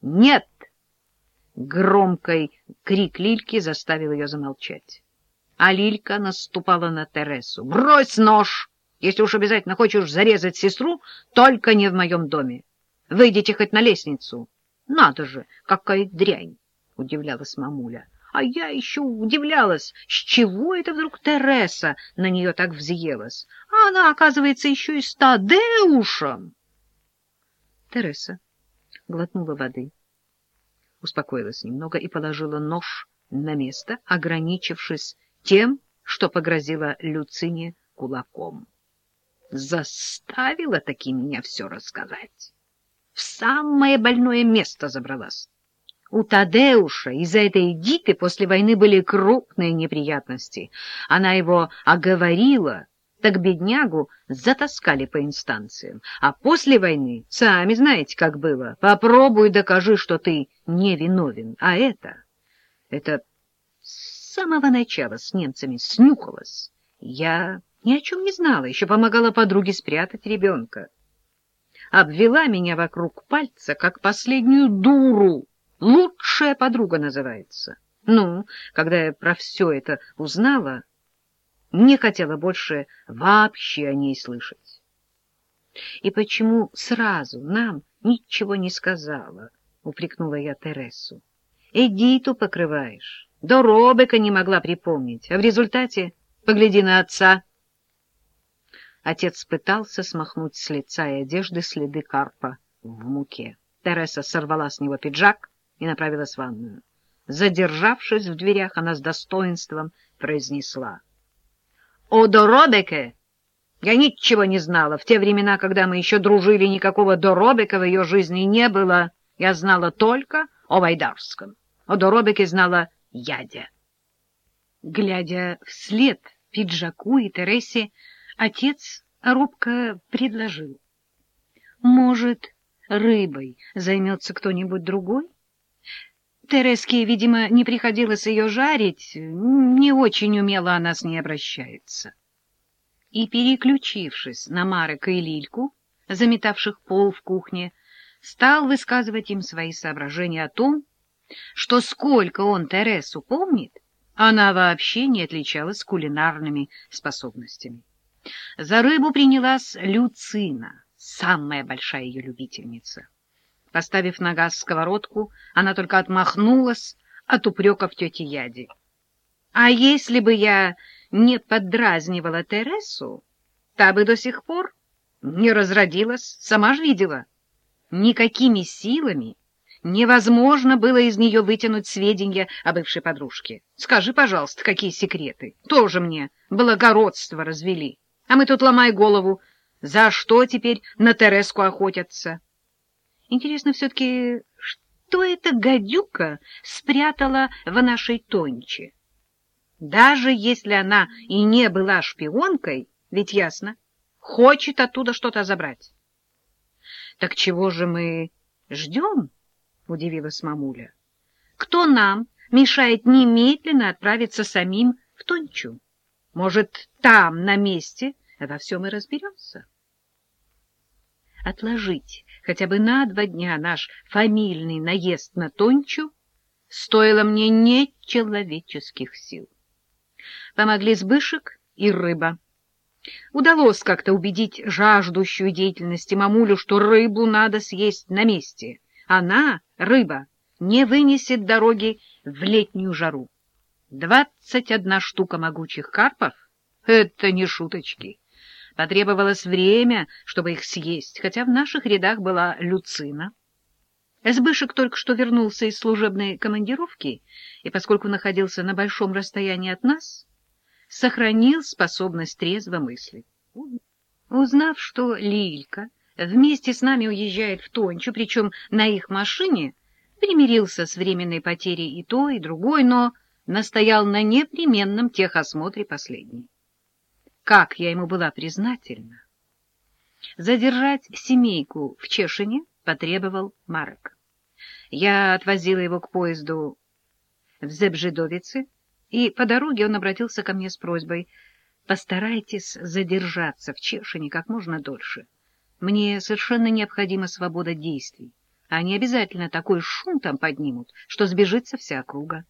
Нет! Громкий крик Лильки заставил ее замолчать. А Лилька наступала на Тересу. «Брось нож! Если уж обязательно хочешь зарезать сестру, только не в моем доме. Выйдите хоть на лестницу». «Надо же, какая дрянь!» — удивлялась мамуля. А я еще удивлялась, с чего это вдруг Тереса на нее так взъелась. А она, оказывается, еще и с Тадеушем. Тереса глотнула воды, успокоилась немного и положила нож на место, ограничившись тем, что погрозила Люцине кулаком. Заставила таки меня все рассказать. В самое больное место забралась. У Тадеуша из-за этой Диты после войны были крупные неприятности. Она его оговорила, так беднягу затаскали по инстанциям. А после войны, сами знаете, как было, попробуй докажи, что ты невиновен. А это, это с самого начала с немцами снюхалось. Я ни о чем не знала, еще помогала подруге спрятать ребенка. Обвела меня вокруг пальца, как последнюю дуру. Лучшая подруга называется. Ну, когда я про все это узнала, не хотела больше вообще о ней слышать. И почему сразу нам ничего не сказала, упрекнула я Тересу. Эдиту покрываешь. До Робека не могла припомнить, а в результате погляди на отца. Отец пытался смахнуть с лица и одежды следы карпа в муке. Тереса сорвала с него пиджак, и направилась в ванную. Задержавшись в дверях, она с достоинством произнесла. — О Доробеке! Я ничего не знала. В те времена, когда мы еще дружили, никакого Доробека в ее жизни не было. Я знала только о Вайдарском. О Доробеке знала Ядя. Глядя вслед пиджаку и Тересе, отец робко предложил. — Может, рыбой займется кто-нибудь другой? Тереске, видимо, не приходилось ее жарить, не очень умело она с ней обращается. И, переключившись на Марека и Лильку, заметавших пол в кухне, стал высказывать им свои соображения о том, что сколько он Тересу помнит, она вообще не отличалась кулинарными способностями. За рыбу принялась Люцина, самая большая ее любительница. Поставив на газ сковородку, она только отмахнулась от упреков тети Яди. А если бы я не поддразнивала Тересу, та бы до сих пор не разродилась, сама ж видела. Никакими силами невозможно было из нее вытянуть сведения о бывшей подружке. Скажи, пожалуйста, какие секреты? Тоже мне благородство развели. А мы тут, ломай голову, за что теперь на Тереску охотятся? Интересно все-таки, что эта гадюка спрятала в нашей Тонче? Даже если она и не была шпионкой, ведь ясно, хочет оттуда что-то забрать. — Так чего же мы ждем? — удивилась мамуля. — Кто нам мешает немедленно отправиться самим в Тончу? Может, там, на месте, во всем и разберемся? Отложить хотя бы на два дня наш фамильный наезд на Тончу стоило мне нечеловеческих сил. Помогли Сбышек и рыба. Удалось как-то убедить жаждущую деятельности мамулю, что рыбу надо съесть на месте. Она, рыба, не вынесет дороги в летнюю жару. Двадцать одна штука могучих карпов — это не шуточки. Потребовалось время, чтобы их съесть, хотя в наших рядах была Люцина. Сбышек только что вернулся из служебной командировки, и, поскольку находился на большом расстоянии от нас, сохранил способность трезво мыслить. Узнав, что Лилька вместе с нами уезжает в Тончу, причем на их машине, примирился с временной потерей и той, и другой, но настоял на непременном техосмотре последней. Как я ему была признательна! Задержать семейку в Чешине потребовал Марек. Я отвозила его к поезду в Зебжидовице, и по дороге он обратился ко мне с просьбой «Постарайтесь задержаться в Чешине как можно дольше. Мне совершенно необходима свобода действий, Они обязательно такой шум там поднимут, что сбежится вся округа.